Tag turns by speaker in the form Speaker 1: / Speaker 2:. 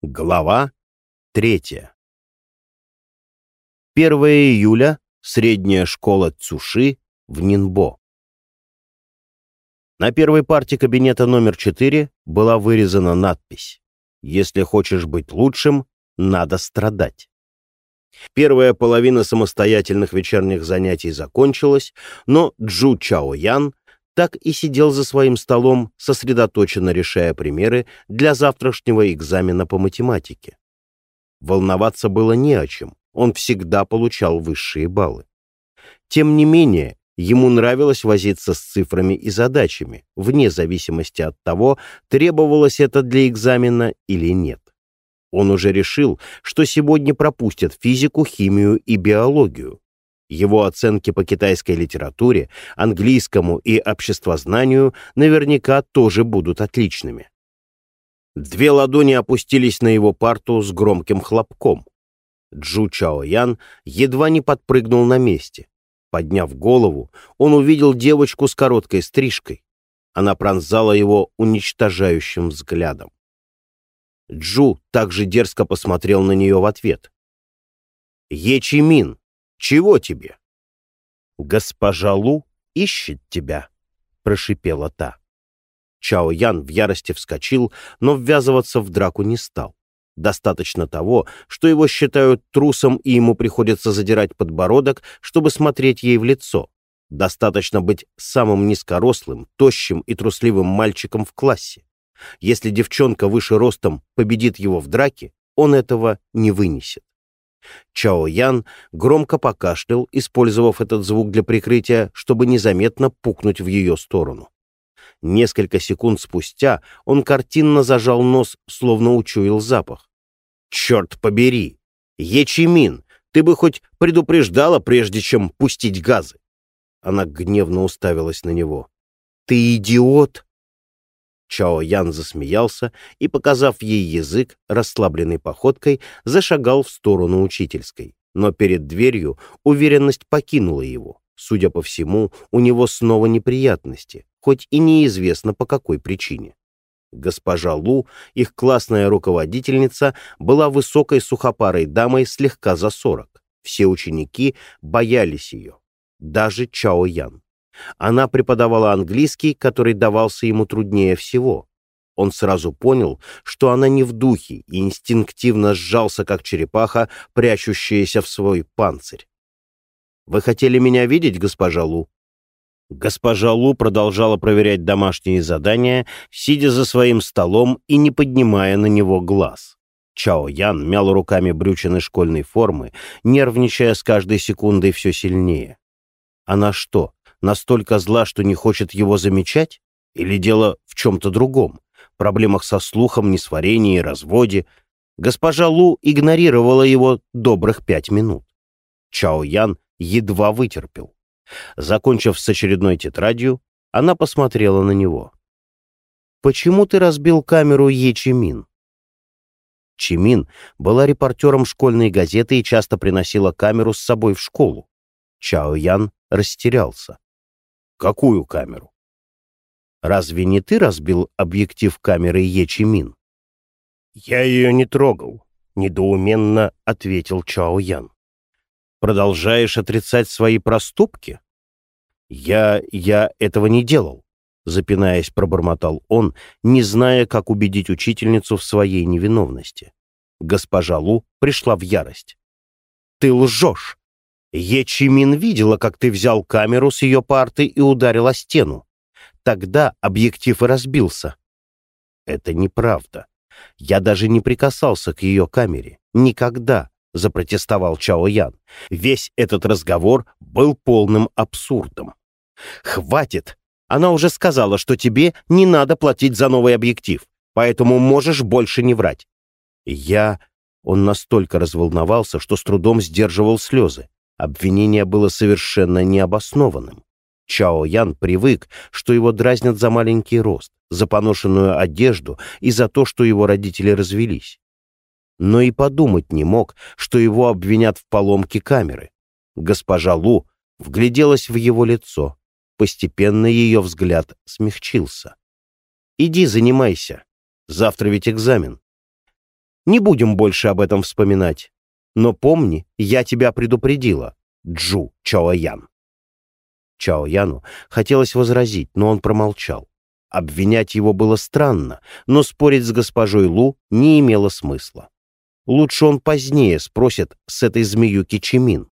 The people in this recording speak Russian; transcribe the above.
Speaker 1: Глава третья. 1 июля. Средняя школа Цуши в Нинбо. На первой парте кабинета номер 4 была вырезана надпись «Если хочешь быть лучшим, надо страдать». Первая половина самостоятельных вечерних занятий закончилась, но Джу Чао Ян так и сидел за своим столом, сосредоточенно решая примеры для завтрашнего экзамена по математике. Волноваться было не о чем, он всегда получал высшие баллы. Тем не менее, ему нравилось возиться с цифрами и задачами, вне зависимости от того, требовалось это для экзамена или нет. Он уже решил, что сегодня пропустят физику, химию и биологию, его оценки по китайской литературе, английскому и обществознанию наверняка тоже будут отличными. Две ладони опустились на его парту с громким хлопком. Джу Чао Ян едва не подпрыгнул на месте. Подняв голову, он увидел девочку с короткой стрижкой. Она пронзала его уничтожающим взглядом. Джу также дерзко посмотрел на нее в ответ. «Е Чи Мин, чего тебе?» «Госпожа Лу ищет тебя», — прошипела та. Чао Ян в ярости вскочил, но ввязываться в драку не стал. Достаточно того, что его считают трусом и ему приходится задирать подбородок, чтобы смотреть ей в лицо. Достаточно быть самым низкорослым, тощим и трусливым мальчиком в классе. Если девчонка выше ростом победит его в драке, он этого не вынесет. Чао Ян громко покашлял, использовав этот звук для прикрытия, чтобы незаметно пукнуть в ее сторону. Несколько секунд спустя он картинно зажал нос, словно учуял запах. «Черт побери! Ечимин, ты бы хоть предупреждала, прежде чем пустить газы!» Она гневно уставилась на него. «Ты идиот!» Чао Ян засмеялся и, показав ей язык, расслабленной походкой, зашагал в сторону учительской. Но перед дверью уверенность покинула его. Судя по всему, у него снова неприятности, хоть и неизвестно по какой причине. Госпожа Лу, их классная руководительница, была высокой сухопарой дамой слегка за сорок. Все ученики боялись ее, даже Чао Ян. Она преподавала английский, который давался ему труднее всего. Он сразу понял, что она не в духе, и инстинктивно сжался, как черепаха, прячущаяся в свой панцирь. «Вы хотели меня видеть, госпожа Лу?» Госпожа Лу продолжала проверять домашние задания, сидя за своим столом и не поднимая на него глаз. Чао Ян мял руками брючины школьной формы, нервничая с каждой секундой все сильнее. Она что, настолько зла, что не хочет его замечать? Или дело в чем-то другом? Проблемах со слухом, несварении, разводе? Госпожа Лу игнорировала его добрых пять минут. Чао Ян едва вытерпел. Закончив с очередной тетрадью, она посмотрела на него. «Почему ты разбил камеру Е Чимин?» Чимин была репортером школьной газеты и часто приносила камеру с собой в школу. Чао Ян растерялся. Какую камеру? Разве не ты разбил объектив камеры Ечимин? Я ее не трогал, недоуменно ответил Чао Ян. Продолжаешь отрицать свои проступки? Я... я этого не делал, запинаясь, пробормотал он, не зная, как убедить учительницу в своей невиновности. Госпожа Лу пришла в ярость. «Ты лжешь! Ечимин видела, как ты взял камеру с ее парты и ударил о стену. Тогда объектив и разбился. Это неправда. Я даже не прикасался к ее камере. Никогда, — запротестовал Чао Ян. Весь этот разговор был полным абсурдом. «Хватит! Она уже сказала, что тебе не надо платить за новый объектив, поэтому можешь больше не врать». Я... Он настолько разволновался, что с трудом сдерживал слезы. Обвинение было совершенно необоснованным. Чао Ян привык, что его дразнят за маленький рост, за поношенную одежду и за то, что его родители развелись. Но и подумать не мог, что его обвинят в поломке камеры. Госпожа Лу вгляделась в его лицо. Постепенно ее взгляд смягчился. «Иди занимайся. Завтра ведь экзамен». Не будем больше об этом вспоминать. Но помни, я тебя предупредила, Джу Чаоян. Чаояну хотелось возразить, но он промолчал. Обвинять его было странно, но спорить с госпожой Лу не имело смысла. Лучше он позднее спросит с этой змеюки Чимин.